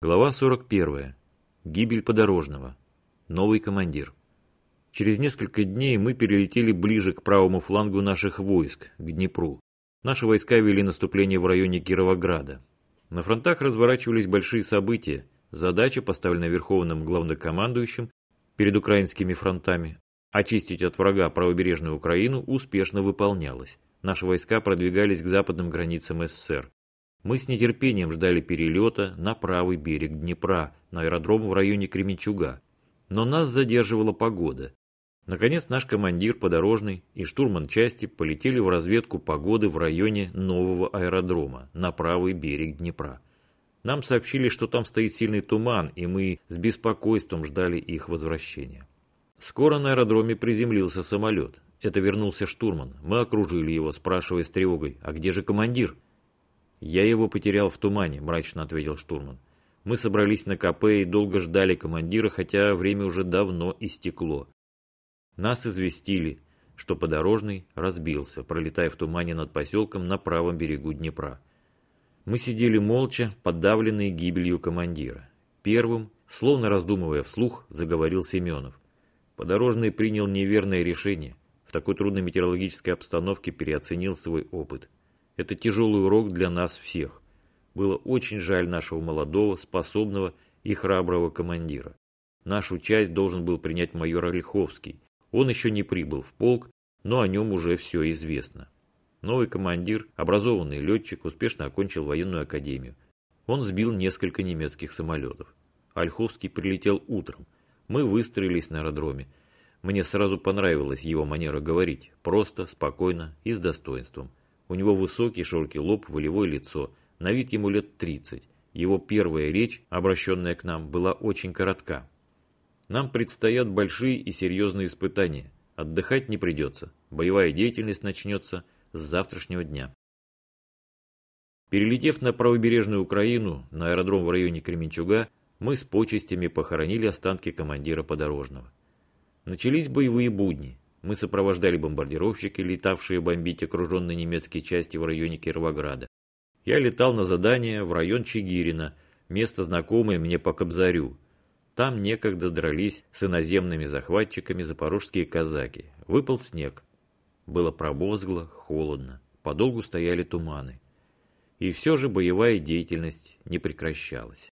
Глава 41. Гибель подорожного. Новый командир. Через несколько дней мы перелетели ближе к правому флангу наших войск, к Днепру. Наши войска вели наступление в районе Кировограда. На фронтах разворачивались большие события. Задача, поставленная Верховным главнокомандующим перед украинскими фронтами, очистить от врага правобережную Украину, успешно выполнялась. Наши войска продвигались к западным границам СССР. Мы с нетерпением ждали перелета на правый берег Днепра, на аэродром в районе Кременчуга. Но нас задерживала погода. Наконец наш командир подорожный и штурман части полетели в разведку погоды в районе нового аэродрома, на правый берег Днепра. Нам сообщили, что там стоит сильный туман, и мы с беспокойством ждали их возвращения. Скоро на аэродроме приземлился самолет. Это вернулся штурман. Мы окружили его, спрашивая с тревогой, а где же командир? «Я его потерял в тумане», – мрачно ответил штурман. «Мы собрались на КП и долго ждали командира, хотя время уже давно истекло. Нас известили, что подорожный разбился, пролетая в тумане над поселком на правом берегу Днепра. Мы сидели молча, подавленные гибелью командира. Первым, словно раздумывая вслух, заговорил Семенов. Подорожный принял неверное решение. В такой трудной метеорологической обстановке переоценил свой опыт. Это тяжелый урок для нас всех. Было очень жаль нашего молодого, способного и храброго командира. Нашу часть должен был принять майор Ольховский. Он еще не прибыл в полк, но о нем уже все известно. Новый командир, образованный летчик, успешно окончил военную академию. Он сбил несколько немецких самолетов. Ольховский прилетел утром. Мы выстроились на аэродроме. Мне сразу понравилась его манера говорить, просто, спокойно и с достоинством. У него высокий широкий лоб, волевое лицо. На вид ему лет 30. Его первая речь, обращенная к нам, была очень коротка. Нам предстоят большие и серьезные испытания. Отдыхать не придется. Боевая деятельность начнется с завтрашнего дня. Перелетев на правобережную Украину, на аэродром в районе Кременчуга, мы с почестями похоронили останки командира подорожного. Начались боевые будни. Мы сопровождали бомбардировщики, летавшие бомбить окруженные немецкие части в районе Кировограда. Я летал на задание в район Чигирина, место знакомое мне по Кобзарю. Там некогда дрались с иноземными захватчиками запорожские казаки. Выпал снег. Было промозгло, холодно. Подолгу стояли туманы. И все же боевая деятельность не прекращалась.